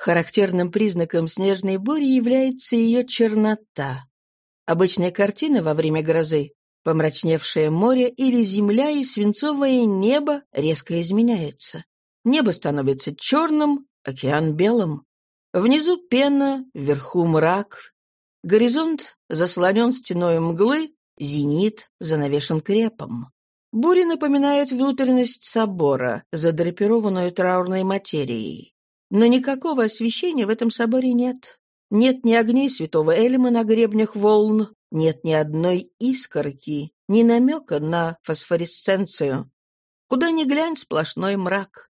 Характерным признаком снежной бури является ее чернота. Обычная картина во время грозы — помрачневшее море или земля и свинцовое небо резко изменяется. Небо становится черным, океан белым. Внизу пена, вверху мрак. Горизонт заслонен стеной мглы, зенит занавешен крепом. Бури напоминают внутренность собора, задрапированную траурной материей. Но никакого освещения в этом соборе нет. Нет ни огней святого Эльма на гребнях волн, нет ни одной искорки, ни намека на фосфоресценцию. Куда ни глянь, сплошной мрак.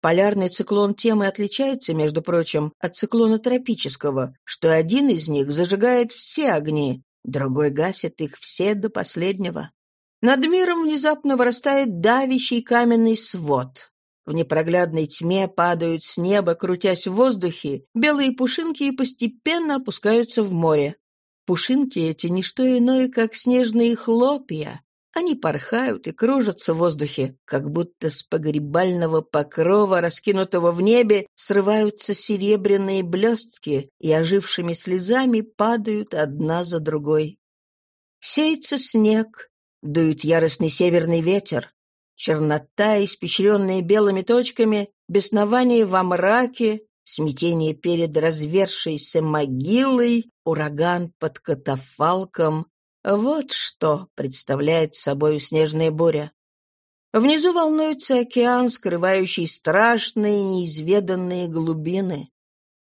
Полярный циклон тем и отличается, между прочим, от циклона тропического, что один из них зажигает все огни, другой гасит их все до последнего. Над миром внезапно вырастает давящий каменный свод. В непроглядной тьме падают с неба, крутясь в воздухе, белые пушинки и постепенно опускаются в море. Пушинки эти — не что иное, как снежные хлопья. Они порхают и кружатся в воздухе, как будто с погребального покрова, раскинутого в небе, срываются серебряные блестки и ожившими слезами падают одна за другой. Сеется снег, дует яростный северный ветер. Чернота, испещренная белыми точками, беснование во мраке, смятение перед развершейся могилой, ураган под катафалком. Вот что представляет собой снежная буря. Внизу волнуется океан, скрывающий страшные неизведанные глубины.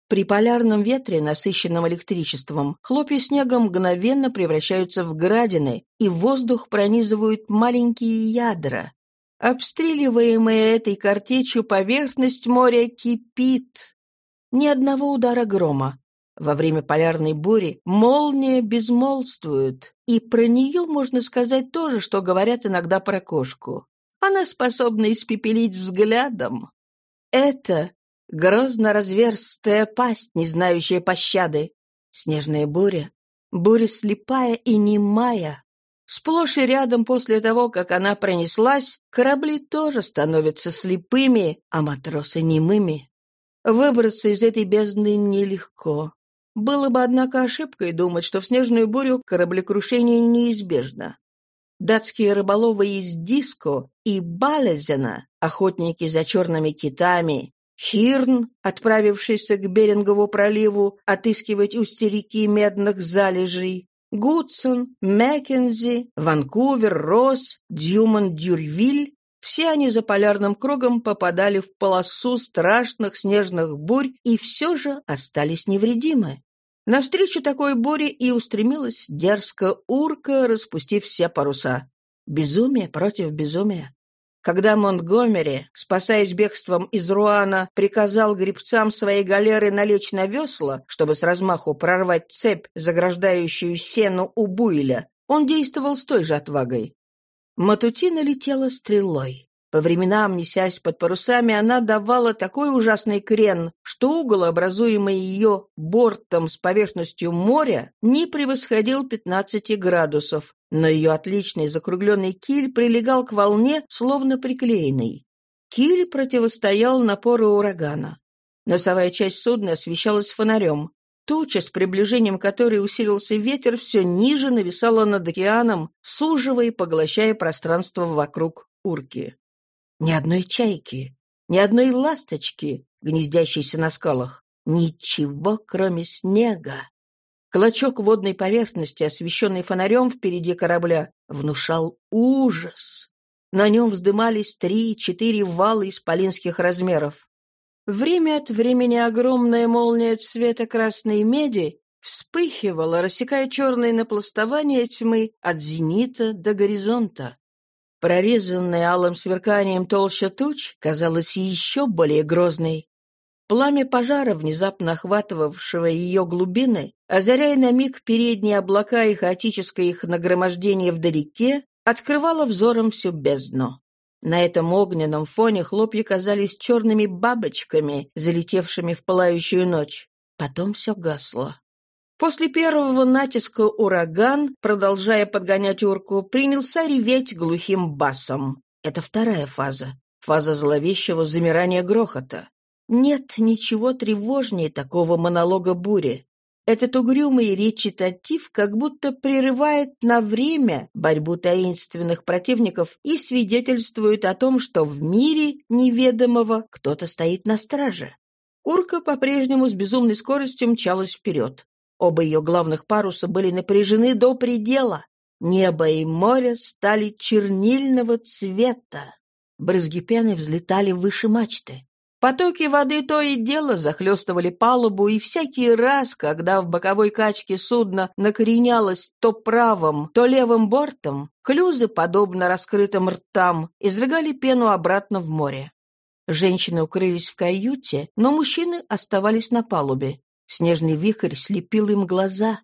При полярном ветре, насыщенном электричеством, хлопья снега мгновенно превращаются в градины, и воздух пронизывают маленькие ядра, Обстреливаемая этой картечью поверхность моря кипит. Ни одного удара грома. Во время полярной бури молния безмолвствует, и про нее можно сказать то же, что говорят иногда про кошку. Она способна испепелить взглядом. Это грозно разверстая пасть, не знающая пощады. Снежная буря, буря слепая и немая, Сплошь и рядом после того, как она пронеслась, корабли тоже становятся слепыми, а матросы немыми. Выбраться из этой бездны нелегко. Было бы, однако, ошибкой думать, что в снежную бурю кораблекрушение неизбежно. Датские рыболовы из Диско и Балезена, охотники за черными китами, Хирн, отправившийся к Берингову проливу отыскивать устья реки медных залежей, Гудсон, Маккензи, Ванкувер, Росс, Дьюман, Дюрвиль — все они за полярным кругом попадали в полосу страшных снежных бурь и все же остались невредимы. Навстречу такой буре и устремилась дерзко урка, распустив все паруса. Безумие против безумия. Когда Монтгомери, спасаясь бегством из Руана, приказал гребцам своей галеры налечь на весла, чтобы с размаху прорвать цепь, заграждающую сену у Буйля, он действовал с той же отвагой. Матутина летела стрелой. По временам, несясь под парусами, она давала такой ужасный крен, что угол, образуемый ее бортом с поверхностью моря, не превосходил 15 градусов, но ее отличный закругленный киль прилегал к волне, словно приклеенный. Киль противостоял напору урагана. Носовая часть судна освещалась фонарем. Туча, с приближением которой усилился ветер, все ниже нависала над океаном, суживая и поглощая пространство вокруг урки. Ни одной чайки, ни одной ласточки, гнездящейся на скалах. Ничего, кроме снега. Клочок водной поверхности, освещенный фонарем впереди корабля, внушал ужас. На нем вздымались три-четыре вала исполинских размеров. Время от времени огромная молния цвета красной меди вспыхивала, рассекая черные напластования тьмы от зенита до горизонта. Прорезанная алым сверканием толща туч казалась еще более грозной. Пламя пожара, внезапно охватывавшего ее глубины, озаряя на миг передние облака и хаотическое их нагромождение вдалеке, открывало взором всю бездну. На этом огненном фоне хлопья казались черными бабочками, залетевшими в пылающую ночь. Потом все гасло. После первого натиска ураган, продолжая подгонять урку, принялся реветь глухим басом. Это вторая фаза. Фаза зловещего замирания грохота. Нет ничего тревожнее такого монолога бури. Этот угрюмый речитатив как будто прерывает на время борьбу таинственных противников и свидетельствует о том, что в мире неведомого кто-то стоит на страже. Урка по-прежнему с безумной скоростью мчалась вперед. Оба ее главных паруса были напряжены до предела. Небо и море стали чернильного цвета. Брызги пены взлетали выше мачты. Потоки воды то и дело захлестывали палубу, и всякий раз, когда в боковой качке судно накоренялось то правым, то левым бортом, клюзы, подобно раскрытым ртам, изрыгали пену обратно в море. Женщины укрылись в каюте, но мужчины оставались на палубе. Снежный вихрь слепил им глаза.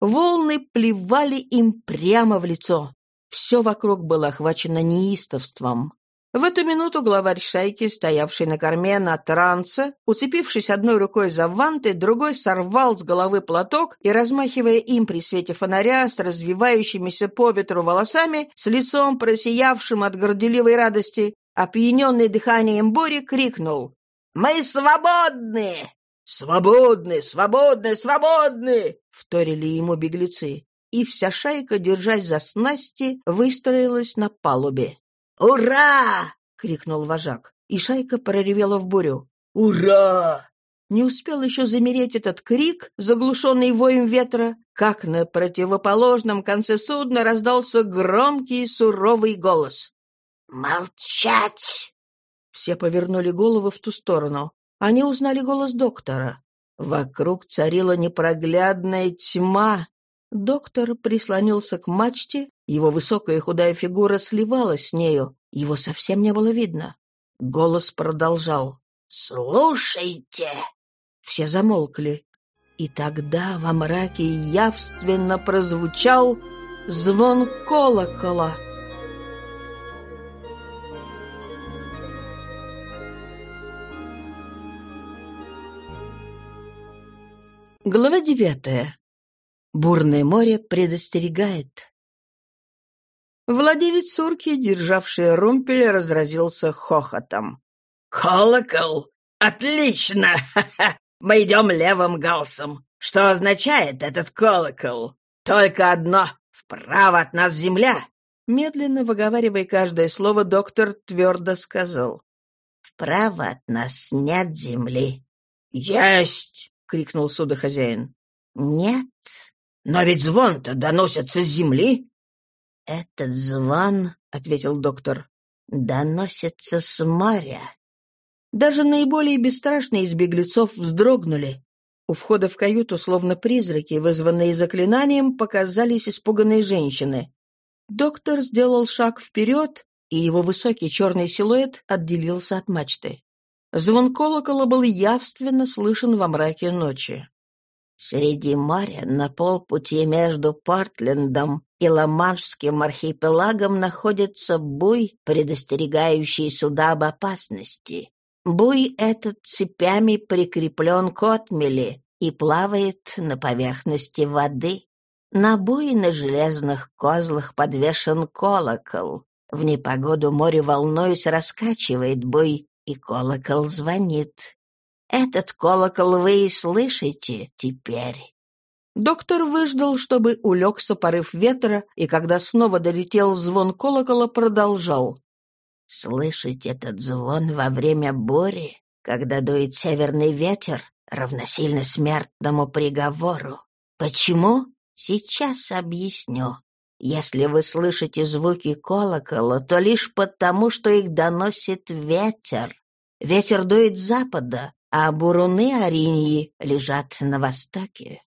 Волны плевали им прямо в лицо. Все вокруг было охвачено неистовством. В эту минуту главарь шайки, стоявший на корме на трансе, уцепившись одной рукой за ванты, другой сорвал с головы платок и, размахивая им при свете фонаря с развивающимися по ветру волосами, с лицом просиявшим от горделивой радости, опьяненный дыханием бури, крикнул «Мы свободны!» «Свободны! Свободны! Свободны!» — вторили ему беглецы. И вся шайка, держась за снасти, выстроилась на палубе. «Ура!» — крикнул вожак, и шайка проревела в бурю. «Ура!» Не успел еще замереть этот крик, заглушенный воем ветра, как на противоположном конце судна раздался громкий суровый голос. «Молчать!» Все повернули головы в ту сторону. Они узнали голос доктора. Вокруг царила непроглядная тьма. Доктор прислонился к мачте его высокая худая фигура сливалась с нею, его совсем не было видно. Голос продолжал. «Слушайте!» Все замолкли. И тогда во мраке явственно прозвучал звон колокола. Глава девятая. Бурное море предостерегает. Владелец сурки, державший румпель, разразился хохотом. «Колокол? Отлично! Мы идем левым галсом. Что означает этот колокол? Только одно — вправо от нас земля!» Медленно выговаривая каждое слово, доктор твердо сказал. «Вправо от нас нет земли». «Есть!» — крикнул судохозяин. «Нет». «Но ведь звон-то доносится с земли!» «Этот звон, — ответил доктор, — доносится с моря». Даже наиболее бесстрашные из беглецов вздрогнули. У входа в каюту, словно призраки, вызванные заклинанием, показались испуганные женщины. Доктор сделал шаг вперед, и его высокий черный силуэт отделился от мачты. Звон колокола был явственно слышен во мраке ночи. Среди моря, на полпути между Портлендом и Ла-Маншским архипелагом находится буй, предостерегающий суда об опасности. Буй этот цепями прикреплен к отмели и плавает на поверхности воды. На буе на железных козлах подвешен колокол. В непогоду море волнуясь раскачивает буй, и колокол звонит. Этот колокол вы и слышите теперь». Доктор выждал, чтобы улегся порыв ветра, и когда снова долетел звон колокола, продолжал. «Слышать этот звон во время бури, когда дует северный ветер, равносильно смертному приговору. Почему? Сейчас объясню. Если вы слышите звуки колокола, то лишь потому, что их доносит ветер. Ветер дует с запада, а буруны Ориньи лежат на востоке.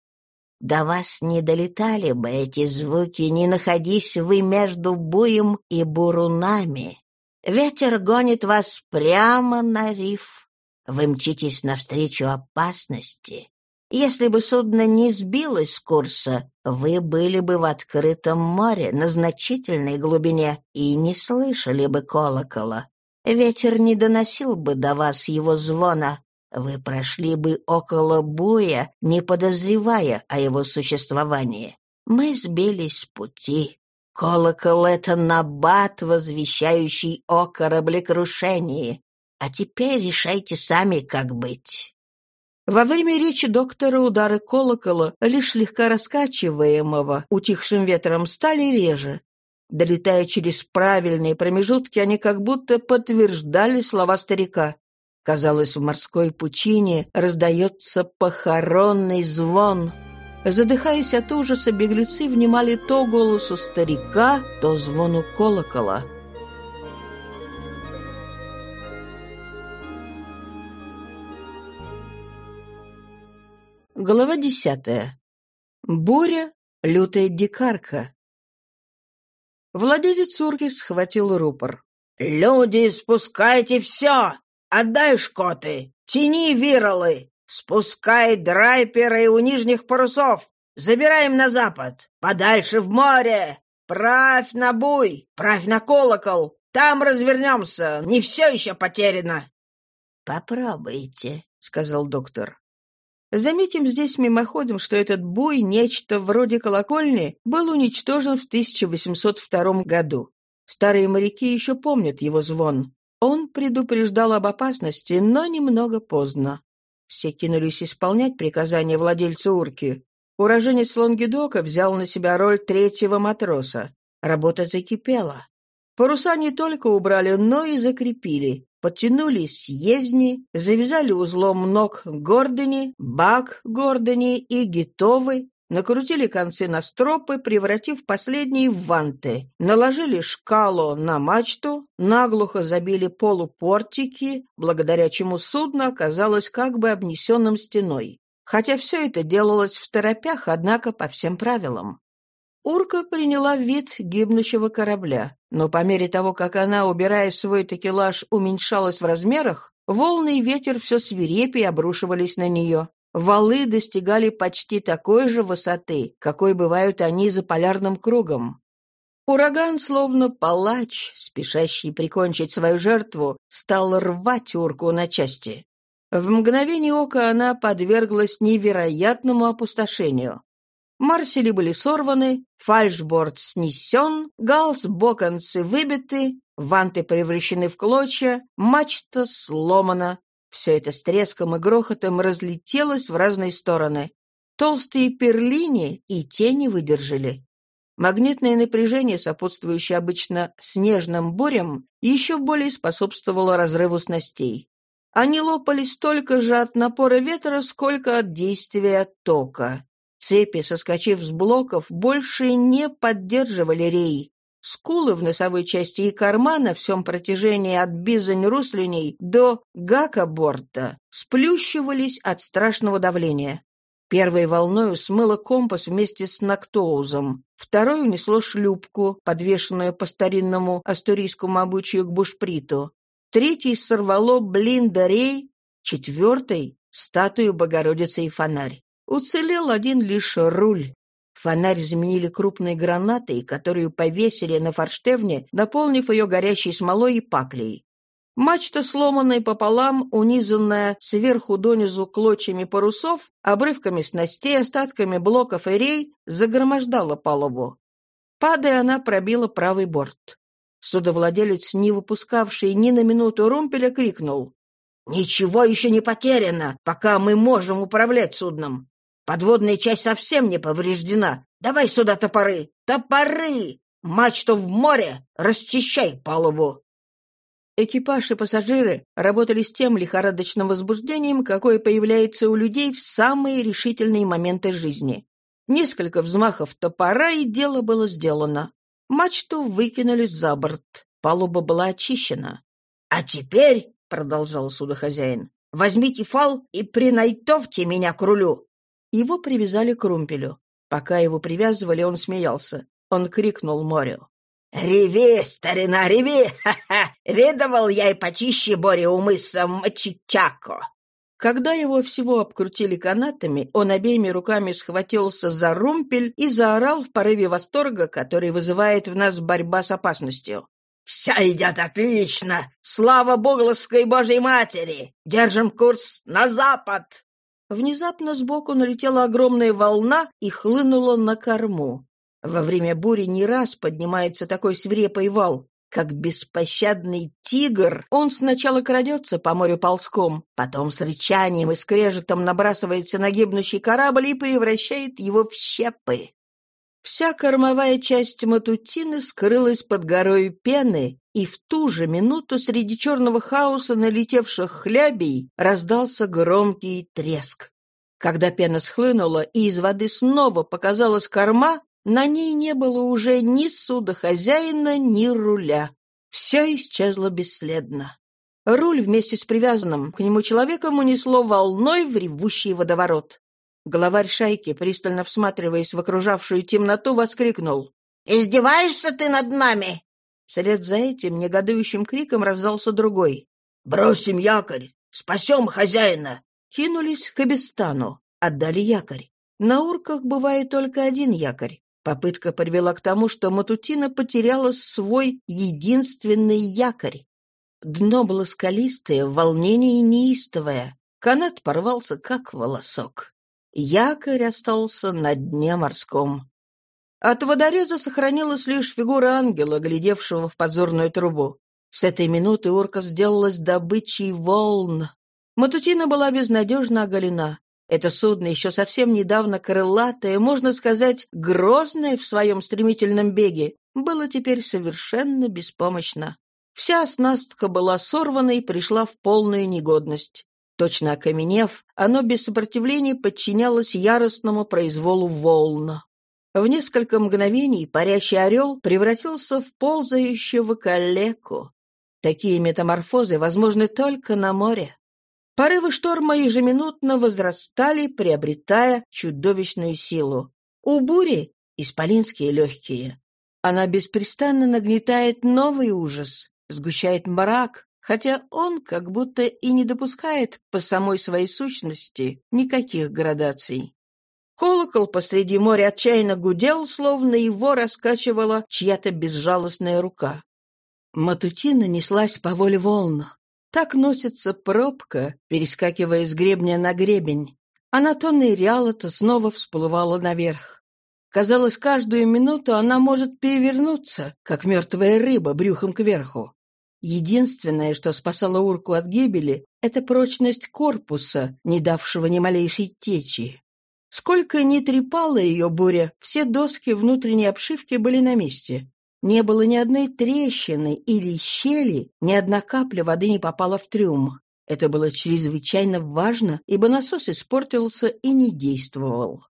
До вас не долетали бы эти звуки, не находись вы между буем и бурунами. Ветер гонит вас прямо на риф. Вы мчитесь навстречу опасности. Если бы судно не сбилось с курса, вы были бы в открытом море на значительной глубине и не слышали бы колокола. Ветер не доносил бы до вас его звона, вы прошли бы около буя, не подозревая о его существовании. Мы сбились с пути. Колокол — это набат, возвещающий о кораблекрушении. А теперь решайте сами, как быть». Во время речи доктора удары колокола, лишь слегка раскачиваемого утихшим ветром, стали реже. Долетая через правильные промежутки, они как будто подтверждали слова старика. Казалось, в морской пучине раздается похоронный звон. Задыхаясь от ужаса, беглецы внимали то голосу старика, то звону колокола. Глава десятая. Буря — лютая дикарка. Владелец урки схватил рупор. «Люди, спускайте все! Отдай шкоты! Тяни виралы! Спускай драйперы у нижних парусов! Забираем на запад! Подальше в море! Правь на буй! Правь на колокол! Там развернемся! Не все еще потеряно!» «Попробуйте», — сказал доктор. Заметим здесь мимоходом, что этот буй, нечто вроде колокольни, был уничтожен в 1802 году. Старые моряки еще помнят его звон. Он предупреждал об опасности, но немного поздно. Все кинулись исполнять приказания владельца урки. Уроженец Лонгедока взял на себя роль третьего матроса. Работа закипела. Паруса не только убрали, но и закрепили подтянули съездни, завязали узлом ног гордыни, бак гордыни и гитовы, накрутили концы на стропы, превратив последние в ванты, наложили шкалу на мачту, наглухо забили полупортики, благодаря чему судно оказалось как бы обнесенным стеной. Хотя все это делалось в торопях, однако по всем правилам. Урка приняла вид гибнущего корабля, но по мере того, как она, убирая свой такелаж, уменьшалась в размерах, волны и ветер все свирепее обрушивались на нее. Валы достигали почти такой же высоты, какой бывают они за полярным кругом. Ураган, словно палач, спешащий прикончить свою жертву, стал рвать урку на части. В мгновение ока она подверглась невероятному опустошению. Марсели были сорваны, фальшборд снесен, галс-боконцы выбиты, ванты превращены в клочья, мачта сломана. Все это с треском и грохотом разлетелось в разные стороны. Толстые перлини и тени выдержали. Магнитное напряжение, сопутствующее обычно снежным бурям, еще более способствовало разрыву снастей. Они лопались столько же от напора ветра, сколько от действия тока. Цепи, соскочив с блоков, больше не поддерживали рей. Скулы в носовой части и кармана на всем протяжении от бизань-руслиней до гакоборта сплющивались от страшного давления. Первой волной смыло компас вместе с Нактоузом, второй унесло шлюпку, подвешенную по старинному астурийскому обычаю к бушприту, третий сорвало блиндарей, четвертый — статую Богородицы и фонарь. Уцелел один лишь руль. Фонарь заменили крупной гранатой, которую повесили на форштевне, наполнив ее горящей смолой и паклей. Мачта, сломанная пополам, унизанная сверху донизу клочьями парусов, обрывками снастей, остатками блоков и рей, загромождала палубу. Падая, она пробила правый борт. Судовладелец, не выпускавший ни на минуту румпеля, крикнул. «Ничего еще не потеряно, пока мы можем управлять судном. Подводная часть совсем не повреждена. Давай сюда топоры! Топоры! Мачту в море! Расчищай палубу!» Экипаж и пассажиры работали с тем лихорадочным возбуждением, какое появляется у людей в самые решительные моменты жизни. Несколько взмахов топора, и дело было сделано. Мачту выкинули за борт. Палуба была очищена. «А теперь», — продолжал судохозяин, — «возьмите фал и принайтовьте меня к рулю. Его привязали к румпелю. Пока его привязывали, он смеялся. Он крикнул морю. «Реви, старина, реви! Ха-ха! Видывал я и почище Боря у мыса Мачичако!» Когда его всего обкрутили канатами, он обеими руками схватился за румпель и заорал в порыве восторга, который вызывает в нас борьба с опасностью. «Все идет отлично! Слава Бугловской Божьей Матери! Держим курс на запад!» Внезапно сбоку налетела огромная волна и хлынула на корму. Во время бури не раз поднимается такой свирепый вал, как беспощадный тигр. Он сначала крадется по морю ползком, потом с рычанием и скрежетом набрасывается на гибнущий корабль и превращает его в щепы. Вся кормовая часть Матутины скрылась под горой пены, и в ту же минуту среди черного хаоса налетевших хлябей раздался громкий треск. Когда пена схлынула и из воды снова показалась корма, на ней не было уже ни судохозяина, ни руля. Все исчезло бесследно. Руль вместе с привязанным к нему человеком унесло волной в ревущий водоворот. Главарь шайки, пристально всматриваясь в окружавшую темноту, воскликнул. «Издеваешься ты над нами?» Вслед за этим негодующим криком раздался другой. «Бросим якорь! Спасем хозяина!» Кинулись к Абистану, отдали якорь. На урках бывает только один якорь. Попытка привела к тому, что Матутина потеряла свой единственный якорь. Дно было скалистое, волнение неистовое. Канат порвался, как волосок. Якорь остался на дне морском. От водореза сохранилась лишь фигура ангела, глядевшего в подзорную трубу. С этой минуты урка сделалась добычей волн. Матутина была безнадежно оголена. Это судно, еще совсем недавно крылатое, можно сказать, грозное в своем стремительном беге, было теперь совершенно беспомощно. Вся оснастка была сорвана и пришла в полную негодность. Точно окаменев, оно без сопротивления подчинялось яростному произволу волн. В несколько мгновений парящий орел превратился в ползающего калеку. Такие метаморфозы возможны только на море. Порывы шторма ежеминутно возрастали, приобретая чудовищную силу. У бури — исполинские легкие. Она беспрестанно нагнетает новый ужас, сгущает мрак, хотя он как будто и не допускает по самой своей сущности никаких градаций. Колокол посреди моря отчаянно гудел, словно его раскачивала чья-то безжалостная рука. Матутина неслась по воле волн. Так носится пробка, перескакивая с гребня на гребень. Она то ныряла, то снова всплывала наверх. Казалось, каждую минуту она может перевернуться, как мертвая рыба брюхом кверху. Единственное, что спасало урку от гибели, это прочность корпуса, не давшего ни малейшей течи. Сколько ни трепала ее буря, все доски внутренней обшивки были на месте. Не было ни одной трещины или щели, ни одна капля воды не попала в трюм. Это было чрезвычайно важно, ибо насос испортился и не действовал.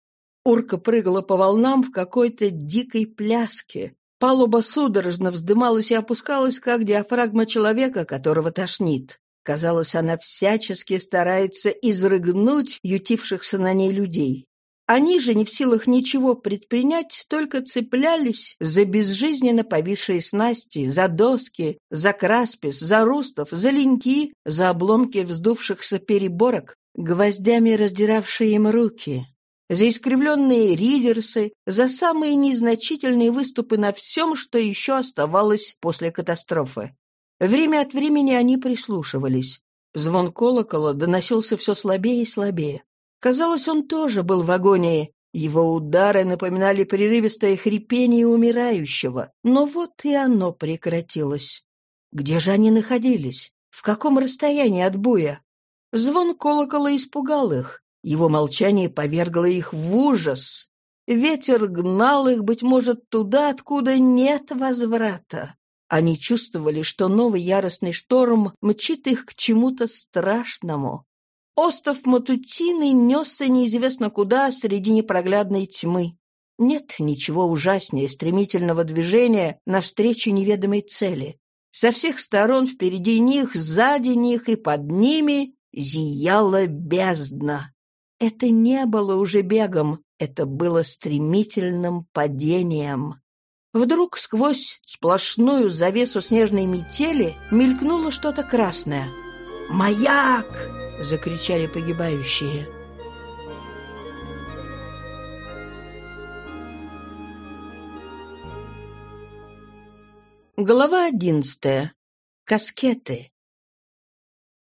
Урка прыгала по волнам в какой-то дикой пляске, Палуба судорожно вздымалась и опускалась, как диафрагма человека, которого тошнит. Казалось, она всячески старается изрыгнуть ютившихся на ней людей. Они же не в силах ничего предпринять, только цеплялись за безжизненно повисшие снасти, за доски, за краспис, за рустов, за леньки, за обломки вздувшихся переборок, гвоздями раздиравшие им руки за искривленные ридерсы, за самые незначительные выступы на всем, что еще оставалось после катастрофы. Время от времени они прислушивались. Звон колокола доносился все слабее и слабее. Казалось, он тоже был в агонии. Его удары напоминали прерывистое хрипение умирающего. Но вот и оно прекратилось. Где же они находились? В каком расстоянии от буя? Звон колокола испугал их. Его молчание повергло их в ужас. Ветер гнал их, быть может, туда, откуда нет возврата. Они чувствовали, что новый яростный шторм мчит их к чему-то страшному. Остов Матутины несся неизвестно куда среди непроглядной тьмы. Нет ничего ужаснее стремительного движения навстречу неведомой цели. Со всех сторон впереди них, сзади них и под ними зияла бездна. Это не было уже бегом, это было стремительным падением. Вдруг сквозь сплошную завесу снежной метели мелькнуло что-то красное. «Маяк!» — закричали погибающие. Глава одиннадцатая. Каскеты.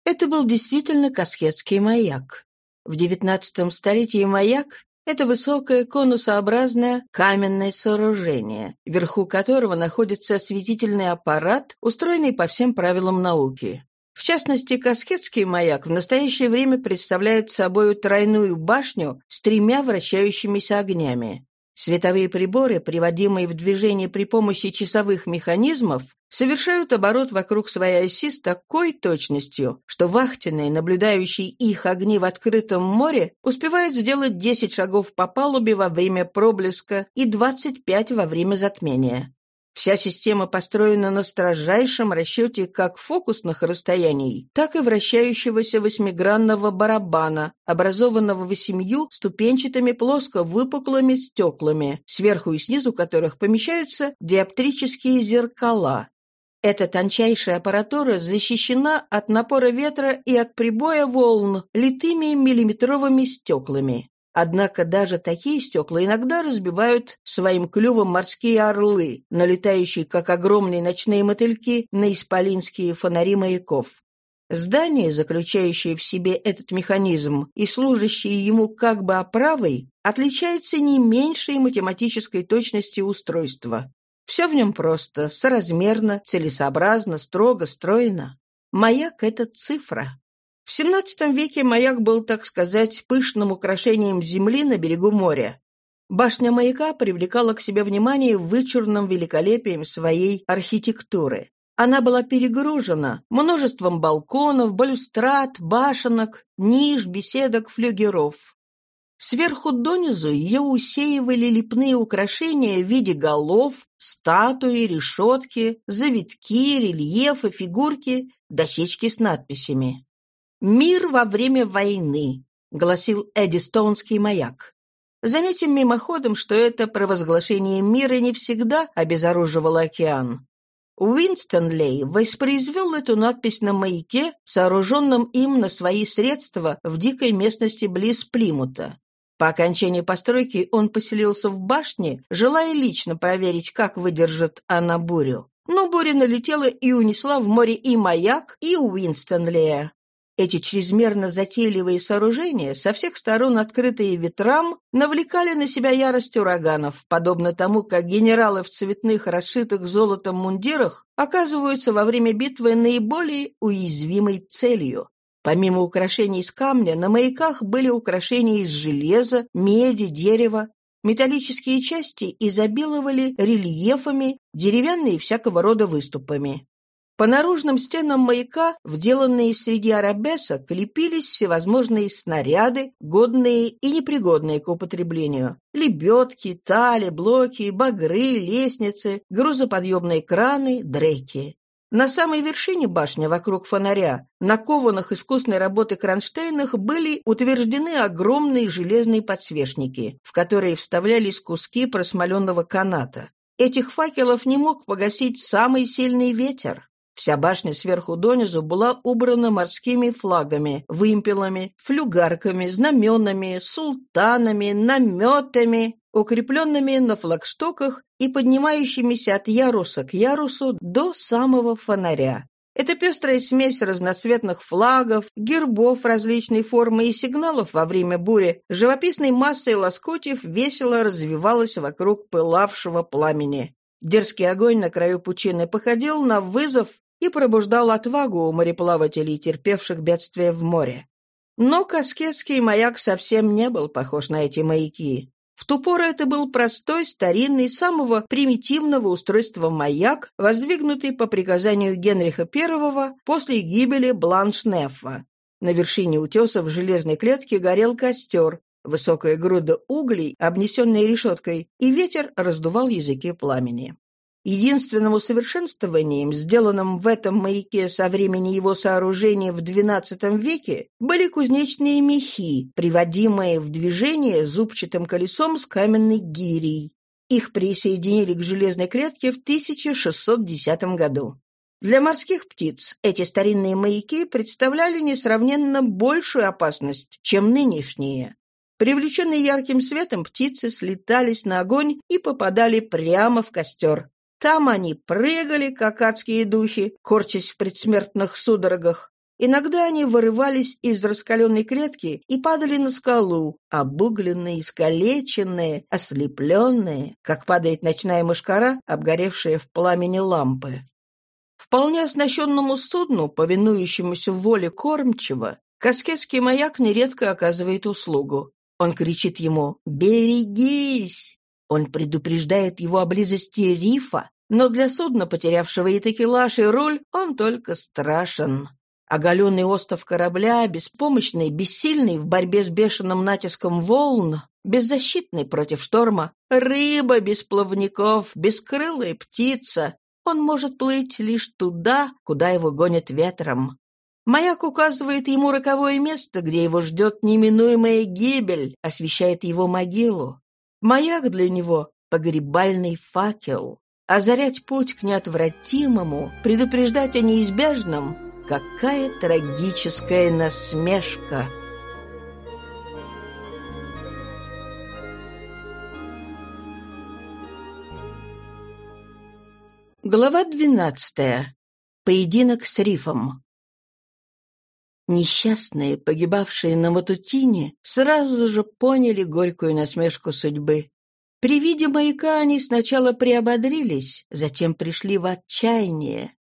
Это был действительно каскетский маяк. В XIX столетии маяк Это высокое конусообразное каменное сооружение, вверху которого находится осветительный аппарат, устроенный по всем правилам науки. В частности, Каскетский маяк в настоящее время представляет собой тройную башню с тремя вращающимися огнями. Световые приборы, приводимые в движение при помощи часовых механизмов, совершают оборот вокруг своей оси с такой точностью, что вахтенный, наблюдающий их огни в открытом море, успевает сделать 10 шагов по палубе во время проблеска и 25 во время затмения. Вся система построена на строжайшем расчете как фокусных расстояний, так и вращающегося восьмигранного барабана, образованного восемью ступенчатыми плоско-выпуклыми стеклами, сверху и снизу которых помещаются диоптрические зеркала. Эта тончайшая аппаратура защищена от напора ветра и от прибоя волн литыми миллиметровыми стеклами. Однако даже такие стекла иногда разбивают своим клювом морские орлы, налетающие, как огромные ночные мотыльки, на исполинские фонари маяков. Здание, заключающее в себе этот механизм и служащее ему как бы оправой, отличается не меньшей математической точностью устройства. Все в нем просто, соразмерно, целесообразно, строго, стройно. Маяк — это цифра. В XVII веке маяк был, так сказать, пышным украшением земли на берегу моря. Башня маяка привлекала к себе внимание вычурным великолепием своей архитектуры. Она была перегружена множеством балконов, балюстрат, башенок, ниш, беседок, флюгеров. Сверху донизу ее усеивали лепные украшения в виде голов, статуи, решетки, завитки, рельефы, фигурки, дощечки с надписями. «Мир во время войны», — гласил Эдистонский маяк. Заметим мимоходом, что это провозглашение мира не всегда обезоруживало океан. Уинстон Лей воспроизвел эту надпись на маяке, сооруженном им на свои средства в дикой местности близ Плимута. По окончании постройки он поселился в башне, желая лично проверить, как выдержит она бурю. Но буря налетела и унесла в море и маяк, и Уинстон Лея. Эти чрезмерно затейливые сооружения, со всех сторон открытые ветрам, навлекали на себя ярость ураганов, подобно тому, как генералы в цветных, расшитых золотом мундирах оказываются во время битвы наиболее уязвимой целью. Помимо украшений из камня, на маяках были украшения из железа, меди, дерева. Металлические части изобиловали рельефами, деревянные всякого рода выступами. По наружным стенам маяка, вделанные среди арабесок, лепились всевозможные снаряды, годные и непригодные к употреблению. Лебедки, тали, блоки, багры, лестницы, грузоподъемные краны, дреки. На самой вершине башни вокруг фонаря, на кованых искусной работы кронштейнах были утверждены огромные железные подсвечники, в которые вставлялись куски просмоленного каната. Этих факелов не мог погасить самый сильный ветер. Вся башня сверху донизу была убрана морскими флагами, вымпелами, флюгарками, знаменами, султанами, наметами, укрепленными на флагштоках и поднимающимися от яруса к ярусу до самого фонаря. Эта пестрая смесь разноцветных флагов, гербов различной формы и сигналов во время бури живописной массой лоскутьев весело развивалась вокруг пылавшего пламени. Дерзкий огонь на краю пучины походил на вызов и пробуждал отвагу у мореплавателей, терпевших бедствие в море. Но Каскетский маяк совсем не был похож на эти маяки. В ту пору это был простой, старинный, самого примитивного устройства маяк, воздвигнутый по приказанию Генриха I после гибели Бланш-Неффа. На вершине утеса в железной клетке горел костер, высокая груда углей, обнесенная решеткой, и ветер раздувал языки пламени. Единственным усовершенствованием, сделанным в этом маяке со времени его сооружения в XII веке, были кузнечные мехи, приводимые в движение зубчатым колесом с каменной гирей. Их присоединили к железной клетке в 1610 году. Для морских птиц эти старинные маяки представляли несравненно большую опасность, чем нынешние. Привлеченные ярким светом, птицы слетались на огонь и попадали прямо в костер. Там они прыгали, как адские духи, корчась в предсмертных судорогах. Иногда они вырывались из раскаленной клетки и падали на скалу, обугленные, искалеченные, ослепленные, как падает ночная мышкара, обгоревшая в пламени лампы. Вполне оснащенному судну, повинующемуся воле кормчего, каскетский маяк нередко оказывает услугу. Он кричит ему «Берегись!». Он предупреждает его о близости рифа, но для судна, потерявшего и такелаж, и руль, он только страшен. Оголенный остов корабля, беспомощный, бессильный в борьбе с бешеным натиском волн, беззащитный против шторма, рыба без плавников, бескрылая птица. Он может плыть лишь туда, куда его гонит ветром. Маяк указывает ему роковое место, где его ждет неминуемая гибель, освещает его могилу. Маяк для него — погребальный факел. Озарять путь к неотвратимому, предупреждать о неизбежном — какая трагическая насмешка! Глава двенадцатая. Поединок с рифом. Несчастные, погибавшие на Матутине, сразу же поняли горькую насмешку судьбы. При виде маяка они сначала приободрились, затем пришли в отчаяние.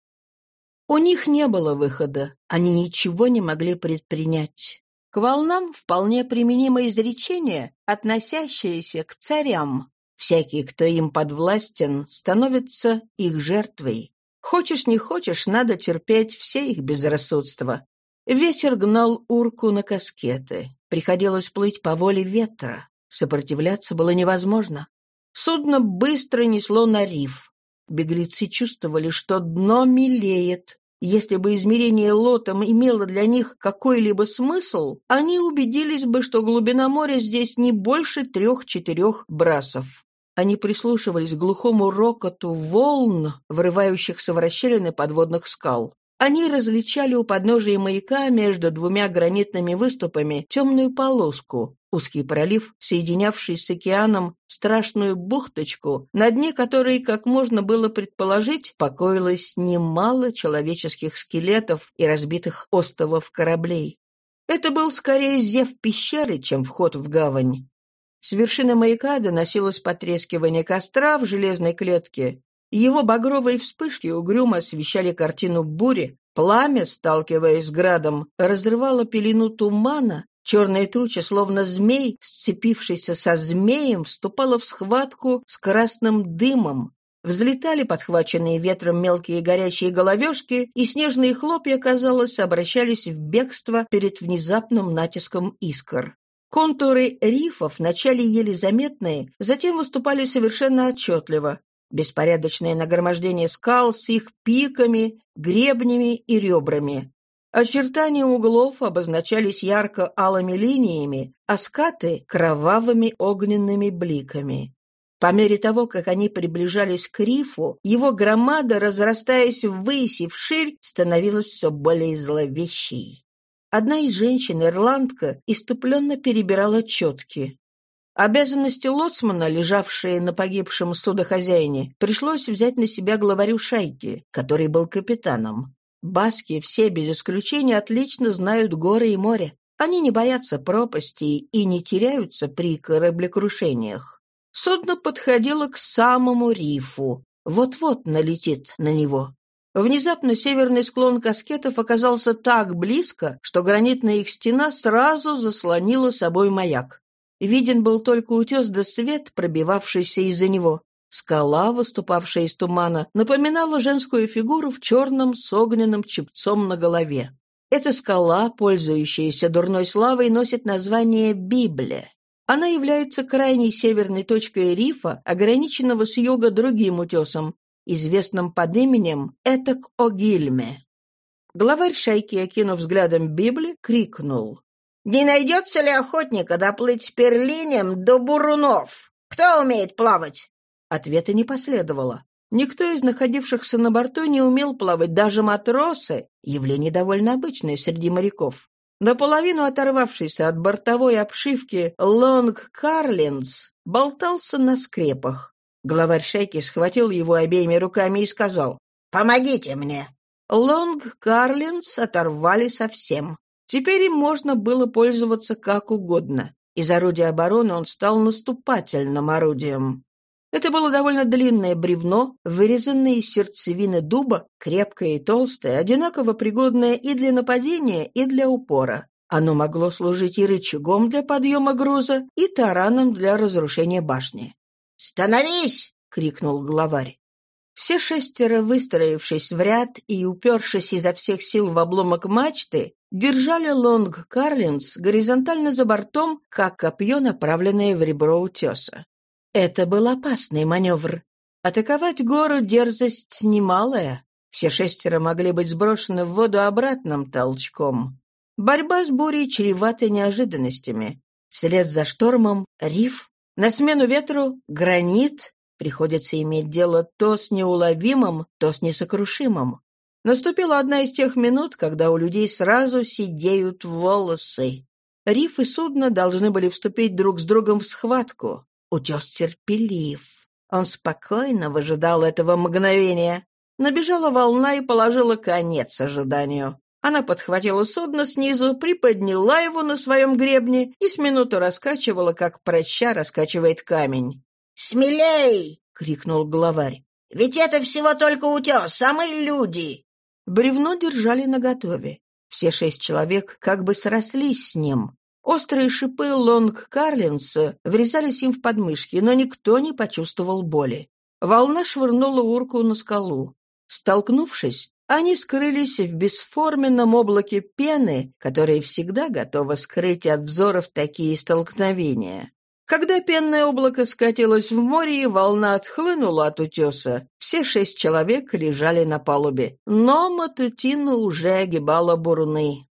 У них не было выхода, они ничего не могли предпринять. К волнам вполне применимо изречение, относящееся к царям. Всякий, кто им подвластен, становится их жертвой. Хочешь не хочешь, надо терпеть все их безрассудство. Ветер гнал урку на каскеты. Приходилось плыть по воле ветра. Сопротивляться было невозможно. Судно быстро несло на риф. Беглецы чувствовали, что дно мелеет. Если бы измерение лотом имело для них какой-либо смысл, они убедились бы, что глубина моря здесь не больше трех-четырех брасов. Они прислушивались к глухому рокоту волн, врывающихся в расщелины подводных скал. Они различали у подножия маяка между двумя гранитными выступами темную полоску, узкий пролив, соединявший с океаном страшную бухточку, на дне которой, как можно было предположить, покоилось немало человеческих скелетов и разбитых остовов кораблей. Это был скорее зев пещеры, чем вход в гавань. С вершины маяка доносилось потрескивание костра в железной клетке, его багровые вспышки угрюмо освещали картину бури, пламя, сталкиваясь с градом, разрывало пелену тумана, черная туча, словно змей, сцепившийся со змеем, вступала в схватку с красным дымом. Взлетали подхваченные ветром мелкие горящие головешки, и снежные хлопья, казалось, обращались в бегство перед внезапным натиском искр. Контуры рифов, вначале еле заметные, затем выступали совершенно отчетливо. Беспорядочное нагромождение скал с их пиками, гребнями и ребрами. Очертания углов обозначались ярко-алыми линиями, а скаты — кровавыми огненными бликами. По мере того, как они приближались к рифу, его громада, разрастаясь ввысь и вширь, становилась все более зловещей. Одна из женщин, ирландка, иступленно перебирала четки. Обязанности лоцмана, лежавшие на погибшем судохозяине, пришлось взять на себя главарю шайки, который был капитаном. Баски все без исключения отлично знают горы и море. Они не боятся пропастей и не теряются при кораблекрушениях. Судно подходило к самому рифу. Вот-вот налетит на него. Внезапно северный склон каскетов оказался так близко, что гранитная их стена сразу заслонила собой маяк. Виден был только утес да свет, пробивавшийся из-за него. Скала, выступавшая из тумана, напоминала женскую фигуру в черном с огненным чепцом на голове. Эта скала, пользующаяся дурной славой, носит название Библия. Она является крайней северной точкой рифа, ограниченного с юга другим утесом, известным под именем Этак-Огильме. Главарь шайки, окинув взглядом Библии, крикнул. Не найдется ли охотника доплыть перлинем до бурунов? Кто умеет плавать?» Ответа не последовало. Никто из находившихся на борту не умел плавать, даже матросы, явление довольно обычное среди моряков. Наполовину оторвавшийся от бортовой обшивки Лонг Карлинс болтался на скрепах. Главарь шейки схватил его обеими руками и сказал «Помогите мне!» Лонг Карлинс оторвали совсем. Теперь им можно было пользоваться как угодно. Из орудия обороны он стал наступательным орудием. Это было довольно длинное бревно, вырезанное из сердцевины дуба, крепкое и толстое, одинаково пригодное и для нападения, и для упора. Оно могло служить и рычагом для подъема груза, и тараном для разрушения башни. «Становись!» — крикнул главарь. Все шестеро, выстроившись в ряд и упершись изо всех сил в обломок мачты, держали лонг Карлинс горизонтально за бортом, как копье, направленное в ребро утеса. Это был опасный маневр. Атаковать гору дерзость немалая. Все шестеро могли быть сброшены в воду обратным толчком. Борьба с бурей чревата неожиданностями. Вслед за штормом — риф. На смену ветру — гранит. Приходится иметь дело то с неуловимым, то с несокрушимым. Наступила одна из тех минут, когда у людей сразу сидеют волосы. Риф и судно должны были вступить друг с другом в схватку. Утес терпелив. Он спокойно выжидал этого мгновения. Набежала волна и положила конец ожиданию. Она подхватила судно снизу, приподняла его на своем гребне и с минуту раскачивала, как проща раскачивает камень. «Смелей!» — крикнул главарь. «Ведь это всего только утес, самые люди!» Бревно держали наготове. Все шесть человек как бы срослись с ним. Острые шипы лонг Карлинса врезались им в подмышки, но никто не почувствовал боли. Волна швырнула урку на скалу. Столкнувшись, они скрылись в бесформенном облаке пены, которое всегда готово скрыть от взоров такие столкновения. Когда пенное облако скатилось в море и волна отхлынула от утеса, все шесть человек лежали на палубе, но Матутина уже огибала бурны.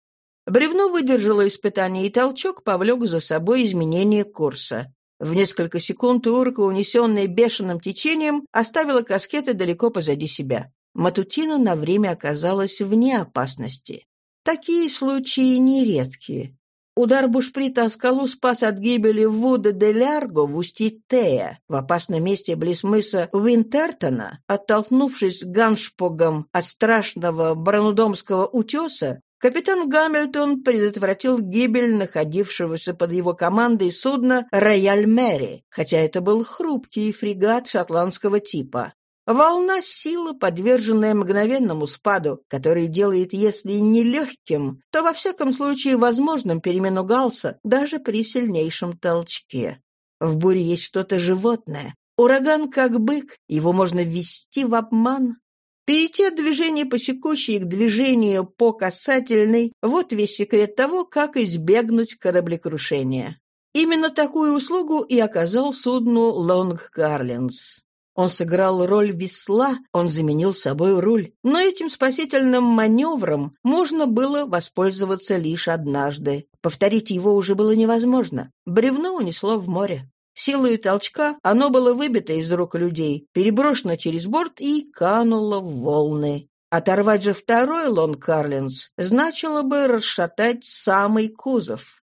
Бревно выдержало испытание, и толчок повлек за собой изменение курса. В несколько секунд урка, унесенная бешеным течением, оставила каскеты далеко позади себя. Матутина на время оказалась вне опасности. Такие случаи нередкие. Удар бушприта о скалу спас от гибели Вуда де Лярго в устье Тея, в опасном месте близ мыса Уинтертона, оттолкнувшись ганшпогом от страшного Бранудомского утеса, капитан Гамильтон предотвратил гибель находившегося под его командой судна «Рояль Мэри», хотя это был хрупкий фрегат шотландского типа. Волна силы, подверженная мгновенному спаду, который делает, если не легким, то во всяком случае возможным перемену галса даже при сильнейшем толчке. В буре есть что-то животное. Ураган как бык, его можно ввести в обман. Перейти от движения по секущей к движению по касательной – вот весь секрет того, как избегнуть кораблекрушения. Именно такую услугу и оказал судну «Лонг Карлинс». Он сыграл роль весла, он заменил собой руль. Но этим спасительным маневром можно было воспользоваться лишь однажды. Повторить его уже было невозможно. Бревно унесло в море. Силой толчка оно было выбито из рук людей, переброшено через борт и кануло в волны. Оторвать же второй лонг Карлинс значило бы расшатать самый кузов.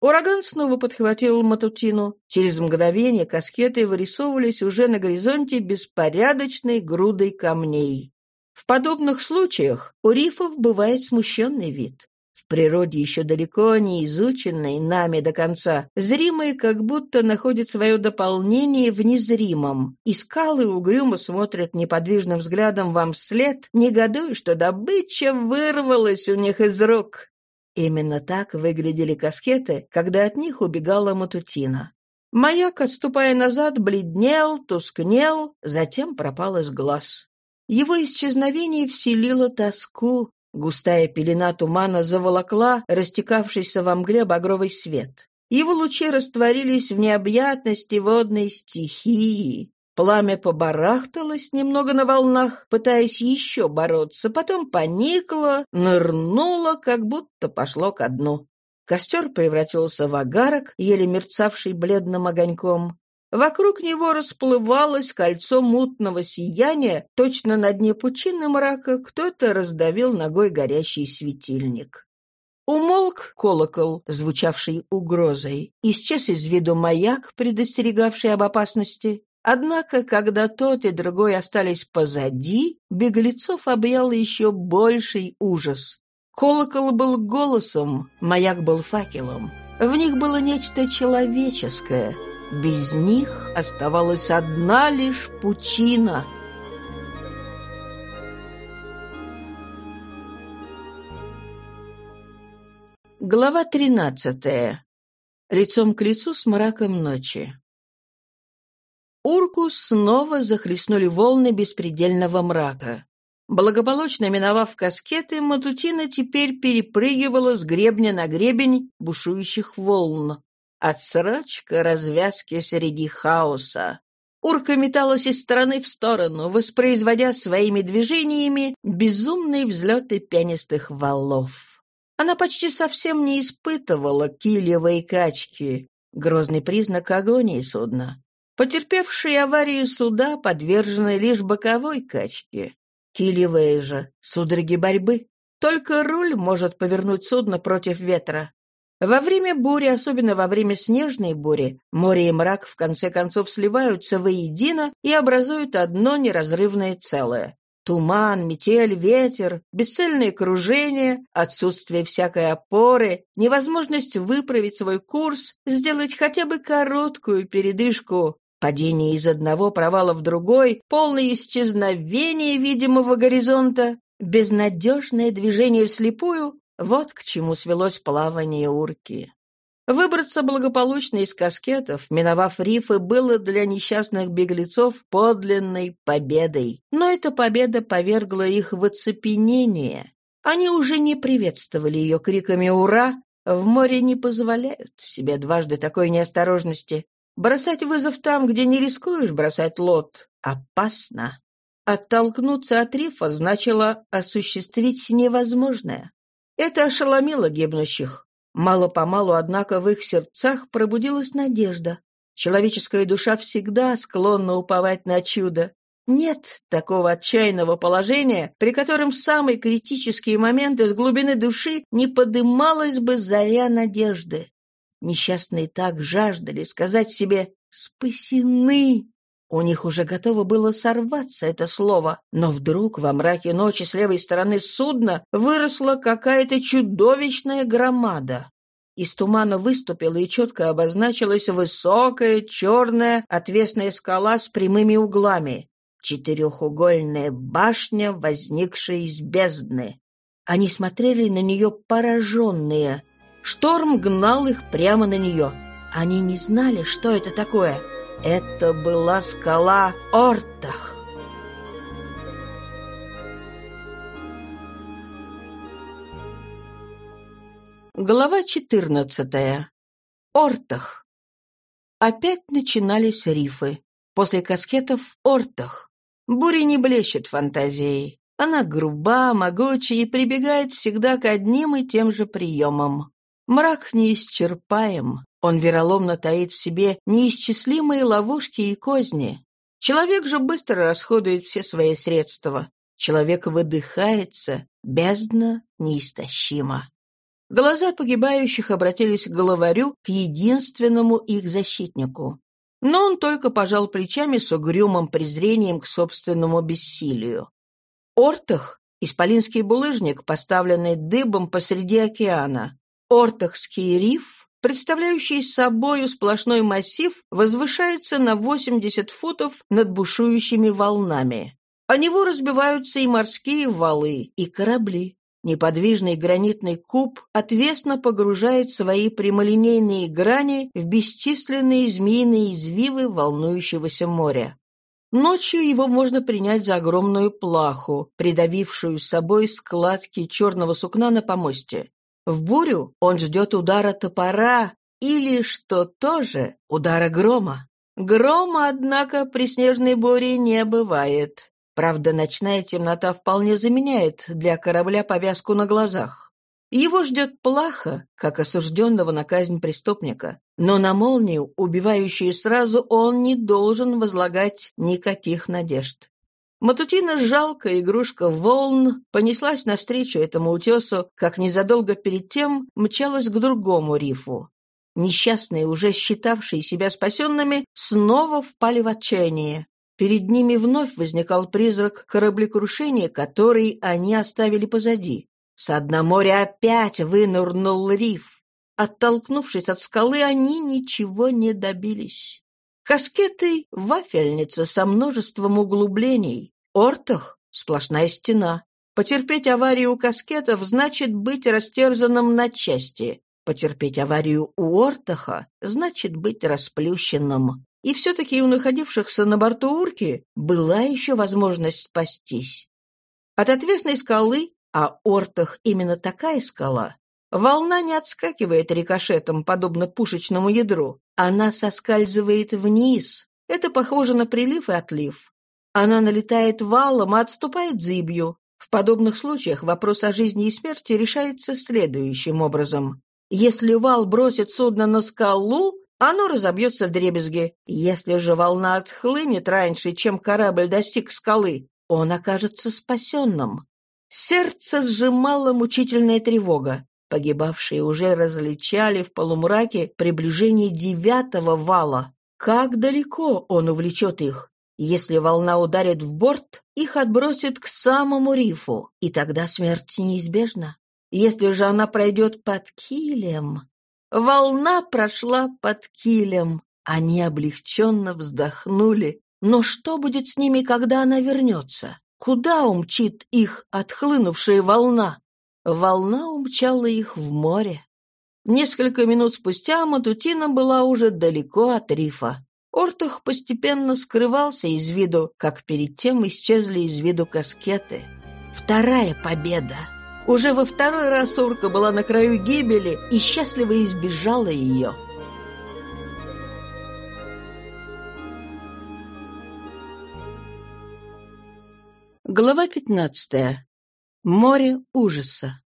Ураган снова подхватил Матутину. Через мгновение каскеты вырисовывались уже на горизонте беспорядочной грудой камней. В подобных случаях у рифов бывает смущенный вид. В природе еще далеко не изученной нами до конца, зримые как будто находят свое дополнение в незримом, и скалы угрюмо смотрят неподвижным взглядом вам вслед, негодуя, что добыча вырвалась у них из рук. Именно так выглядели каскеты, когда от них убегала Матутина. Маяк, отступая назад, бледнел, тускнел, затем пропал из глаз. Его исчезновение вселило тоску. Густая пелена тумана заволокла растекавшийся во мгле багровый свет. Его лучи растворились в необъятности водной стихии. Пламя побарахталось немного на волнах, пытаясь еще бороться, потом поникло, нырнуло, как будто пошло ко дну. Костер превратился в агарок, еле мерцавший бледным огоньком. Вокруг него расплывалось кольцо мутного сияния, точно на дне пучины мрака кто-то раздавил ногой горящий светильник. Умолк колокол, звучавший угрозой. Исчез из виду маяк, предостерегавший об опасности. Однако, когда тот и другой остались позади, беглецов объял еще больший ужас. Колокол был голосом, маяк был факелом. В них было нечто человеческое. Без них оставалась одна лишь пучина — Глава тринадцатая. Лицом к лицу с мраком ночи. Урку снова захлестнули волны беспредельного мрака. Благополучно миновав каскеты, Матутина теперь перепрыгивала с гребня на гребень бушующих волн. Отсрочка развязки среди хаоса. Урка металась из стороны в сторону, воспроизводя своими движениями безумные взлеты пенистых валов. Она почти совсем не испытывала килевой качки, грозный признак агонии судна. Потерпевшие аварию суда подвержены лишь боковой качке. Килевые же — судороги борьбы. Только руль может повернуть судно против ветра. Во время бури, особенно во время снежной бури, море и мрак в конце концов сливаются воедино и образуют одно неразрывное целое. Туман, метель, ветер, бесцельное кружение, отсутствие всякой опоры, невозможность выправить свой курс, сделать хотя бы короткую передышку, падение из одного провала в другой, полное исчезновение видимого горизонта, безнадежное движение вслепую — вот к чему свелось плавание урки. Выбраться благополучно из каскетов, миновав рифы, было для несчастных беглецов подлинной победой. Но эта победа повергла их в оцепенение. Они уже не приветствовали ее криками «Ура!», в море не позволяют себе дважды такой неосторожности. Бросать вызов там, где не рискуешь бросать лот, опасно. Оттолкнуться от рифа значило осуществить невозможное. Это ошеломило гибнущих. Мало-помалу, однако, в их сердцах пробудилась надежда. Человеческая душа всегда склонна уповать на чудо. Нет такого отчаянного положения, при котором в самые критические моменты из глубины души не подымалась бы заря надежды. Несчастные так жаждали сказать себе «спасены». У них уже готово было сорваться это слово, но вдруг во мраке ночи с левой стороны судна выросла какая-то чудовищная громада. Из тумана выступила и четко обозначилась высокая, черная, отвесная скала с прямыми углами. Четырехугольная башня, возникшая из бездны. Они смотрели на нее пораженные. Шторм гнал их прямо на нее. Они не знали, что это такое — это была скала Ортах. Глава 14. Ортах. Опять начинались рифы. После каскетов — Ортах. Буря не блещет фантазией. Она груба, могучая и прибегает всегда к одним и тем же приемам. Мрак неисчерпаем. Он вероломно таит в себе неисчислимые ловушки и козни. Человек же быстро расходует все свои средства. Человек выдыхается, бездна неистощима. Глаза погибающих обратились к главарю, к единственному их защитнику. Но он только пожал плечами с угрюмым презрением к собственному бессилию. Ортах — исполинский булыжник, поставленный дыбом посреди океана. Ортахский риф представляющий собою сплошной массив, возвышается на 80 футов над бушующими волнами. О него разбиваются и морские валы, и корабли. Неподвижный гранитный куб отвесно погружает свои прямолинейные грани в бесчисленные змеиные извивы волнующегося моря. Ночью его можно принять за огромную плаху, придавившую собой складки черного сукна на помосте. В бурю он ждет удара топора или, что тоже, удара грома. Грома, однако, при снежной буре не бывает. Правда, ночная темнота вполне заменяет для корабля повязку на глазах. Его ждет плаха, как осужденного на казнь преступника. Но на молнию, убивающую сразу, он не должен возлагать никаких надежд. Матутина, жалкая игрушка волн, понеслась навстречу этому утесу, как незадолго перед тем мчалась к другому рифу. Несчастные, уже считавшие себя спасенными, снова впали в отчаяние. Перед ними вновь возникал призрак кораблекрушения, который они оставили позади. С дна моря опять вынырнул риф. Оттолкнувшись от скалы, они ничего не добились. Каскеты — вафельница со множеством углублений. Ортах — сплошная стена. Потерпеть аварию у каскетов значит быть растерзанным на части. Потерпеть аварию у Ортаха значит быть расплющенным. И все-таки у находившихся на борту урки была еще возможность спастись. От отвесной скалы, а Ортах именно такая скала, волна не отскакивает рикошетом, подобно пушечному ядру. Она соскальзывает вниз. Это похоже на прилив и отлив. Она налетает валом и отступает зыбью. В подобных случаях вопрос о жизни и смерти решается следующим образом. Если вал бросит судно на скалу, оно разобьется в дребезги. Если же волна отхлынет раньше, чем корабль достиг скалы, он окажется спасенным. Сердце сжимала мучительная тревога. Погибавшие уже различали в полумраке приближение девятого вала. Как далеко он увлечет их? Если волна ударит в борт, их отбросит к самому рифу, и тогда смерть неизбежна. Если же она пройдет под килем, Волна прошла под килем. Они облегченно вздохнули. Но что будет с ними, когда она вернется? Куда умчит их отхлынувшая волна? Волна умчала их в море. Несколько минут спустя Матутина была уже далеко от рифа. Ортах постепенно скрывался из виду, как перед тем исчезли из виду каскеты. Вторая победа. Уже во второй раз урка была на краю гибели и счастливо избежала ее. Глава пятнадцатая. Море ужаса.